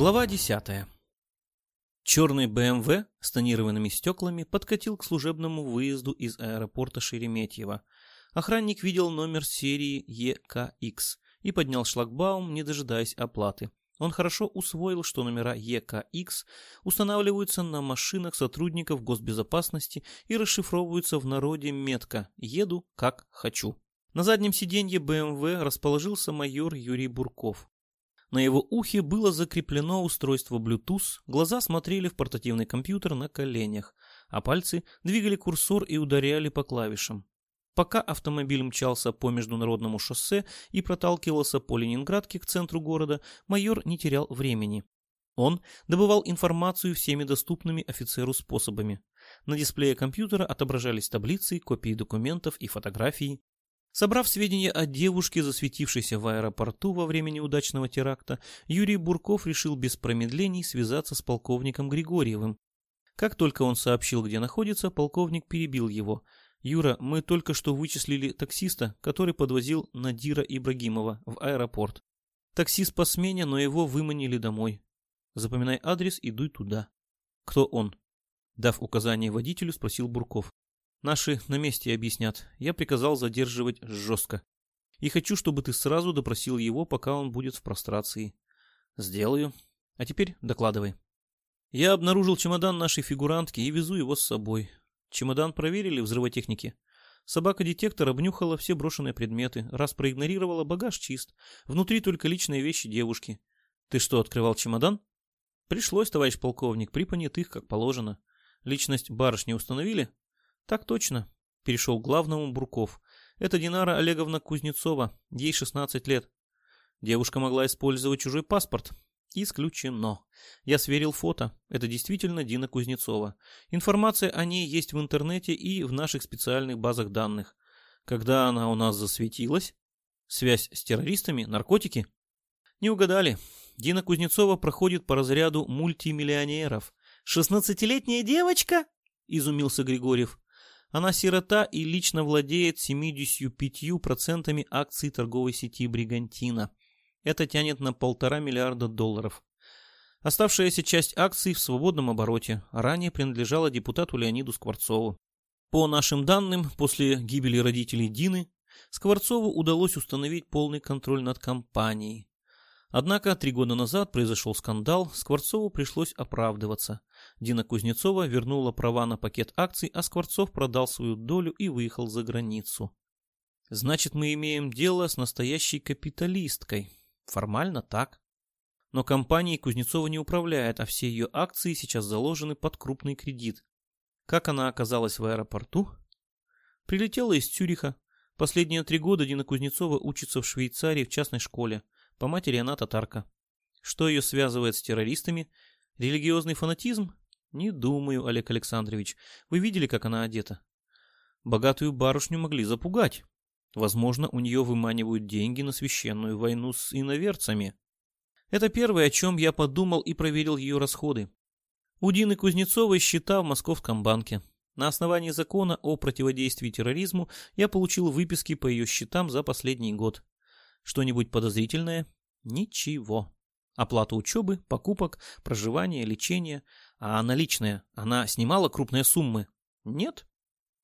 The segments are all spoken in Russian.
Глава 10. Черный БМВ с тонированными стеклами подкатил к служебному выезду из аэропорта Шереметьево. Охранник видел номер серии ЕКХ и поднял шлагбаум, не дожидаясь оплаты. Он хорошо усвоил, что номера ЕКХ устанавливаются на машинах сотрудников госбезопасности и расшифровываются в народе метко «Еду как хочу». На заднем сиденье БМВ расположился майор Юрий Бурков. На его ухе было закреплено устройство Bluetooth, глаза смотрели в портативный компьютер на коленях, а пальцы двигали курсор и ударяли по клавишам. Пока автомобиль мчался по международному шоссе и проталкивался по Ленинградке к центру города, майор не терял времени. Он добывал информацию всеми доступными офицеру способами. На дисплее компьютера отображались таблицы, копии документов и фотографии. Собрав сведения о девушке, засветившейся в аэропорту во время неудачного теракта, Юрий Бурков решил без промедлений связаться с полковником Григорьевым. Как только он сообщил, где находится, полковник перебил его. «Юра, мы только что вычислили таксиста, который подвозил Надира Ибрагимова в аэропорт. Таксист по смене, но его выманили домой. Запоминай адрес и дуй туда». «Кто он?» Дав указание водителю, спросил Бурков. Наши на месте объяснят. Я приказал задерживать жестко. И хочу, чтобы ты сразу допросил его, пока он будет в прострации. Сделаю. А теперь докладывай. Я обнаружил чемодан нашей фигурантки и везу его с собой. Чемодан проверили взрывотехники. Собака-детектор обнюхала все брошенные предметы, раз проигнорировала, багаж чист. Внутри только личные вещи девушки. Ты что, открывал чемодан? Пришлось, товарищ полковник, при понятых, как положено. Личность барышни установили? Так точно, перешел к главному Бурков. Это Динара Олеговна Кузнецова, ей 16 лет. Девушка могла использовать чужой паспорт. Исключено. Я сверил фото. Это действительно Дина Кузнецова. Информация о ней есть в интернете и в наших специальных базах данных. Когда она у нас засветилась? Связь с террористами? Наркотики? Не угадали. Дина Кузнецова проходит по разряду мультимиллионеров. «Шестнадцатилетняя девочка?» – изумился Григорьев. Она сирота и лично владеет 75% акций торговой сети «Бригантина». Это тянет на полтора миллиарда долларов. Оставшаяся часть акций в свободном обороте, ранее принадлежала депутату Леониду Скворцову. По нашим данным, после гибели родителей Дины, Скворцову удалось установить полный контроль над компанией. Однако три года назад произошел скандал, Скворцову пришлось оправдываться. Дина Кузнецова вернула права на пакет акций, а Скворцов продал свою долю и выехал за границу. Значит, мы имеем дело с настоящей капиталисткой. Формально так. Но компанией Кузнецова не управляет, а все ее акции сейчас заложены под крупный кредит. Как она оказалась в аэропорту? Прилетела из Цюриха. Последние три года Дина Кузнецова учится в Швейцарии в частной школе. По матери она татарка. Что ее связывает с террористами? Религиозный фанатизм? Не думаю, Олег Александрович. Вы видели, как она одета? Богатую барышню могли запугать. Возможно, у нее выманивают деньги на священную войну с иноверцами. Это первое, о чем я подумал и проверил ее расходы. У Дины Кузнецовой счета в Московском банке. На основании закона о противодействии терроризму я получил выписки по ее счетам за последний год. Что-нибудь подозрительное? Ничего. Оплата учебы, покупок, проживания, лечения. А наличная, она снимала крупные суммы? Нет.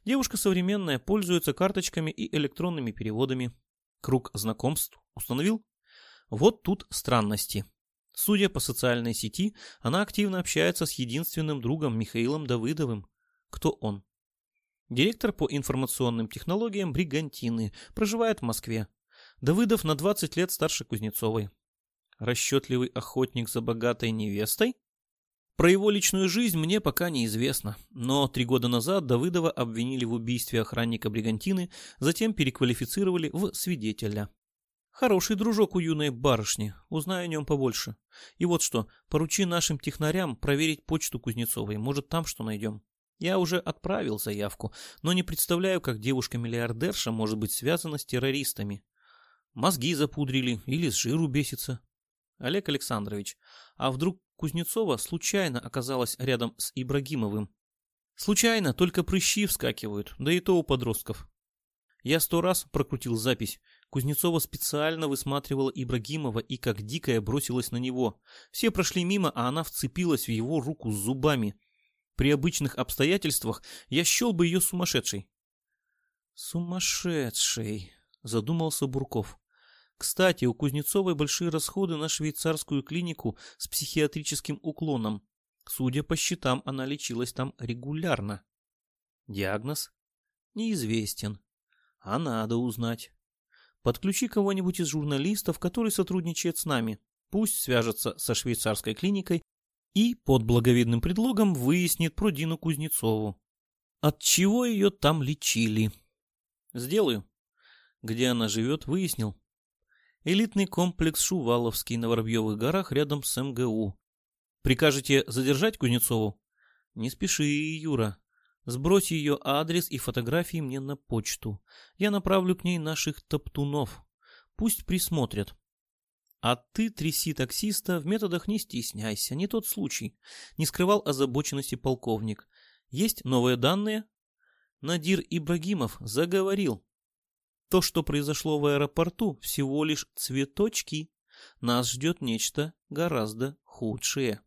Девушка современная, пользуется карточками и электронными переводами. Круг знакомств установил? Вот тут странности. Судя по социальной сети, она активно общается с единственным другом Михаилом Давыдовым. Кто он? Директор по информационным технологиям Бригантины, проживает в Москве. Давыдов на 20 лет старше Кузнецовой. Расчетливый охотник за богатой невестой? Про его личную жизнь мне пока неизвестно, но три года назад Давыдова обвинили в убийстве охранника Бригантины, затем переквалифицировали в свидетеля. Хороший дружок у юной барышни, узнай о нем побольше. И вот что, поручи нашим технарям проверить почту Кузнецовой, может там что найдем. Я уже отправил заявку, но не представляю, как девушка-миллиардерша может быть связана с террористами. Мозги запудрили или с жиру бесится. Олег Александрович, а вдруг Кузнецова случайно оказалась рядом с Ибрагимовым? Случайно, только прыщи вскакивают, да и то у подростков. Я сто раз прокрутил запись. Кузнецова специально высматривала Ибрагимова и как дикая бросилась на него. Все прошли мимо, а она вцепилась в его руку с зубами. При обычных обстоятельствах я счел бы ее сумасшедшей. «Сумасшедший», — задумался Бурков. «Кстати, у Кузнецовой большие расходы на швейцарскую клинику с психиатрическим уклоном. Судя по счетам, она лечилась там регулярно. Диагноз? Неизвестен. А надо узнать. Подключи кого-нибудь из журналистов, который сотрудничает с нами. Пусть свяжется со швейцарской клиникой и под благовидным предлогом выяснит про Дину Кузнецову. От чего ее там лечили? Сделаю. Где она живет, выяснил. Элитный комплекс Шуваловский на Воробьевых горах рядом с МГУ. Прикажете задержать Кузнецову? Не спеши, Юра. Сбрось ее адрес и фотографии мне на почту. Я направлю к ней наших топтунов. Пусть присмотрят. А ты тряси таксиста, в методах не стесняйся, не тот случай. Не скрывал озабоченности полковник. Есть новые данные? Надир Ибрагимов заговорил. То, что произошло в аэропорту, всего лишь цветочки. Нас ждет нечто гораздо худшее.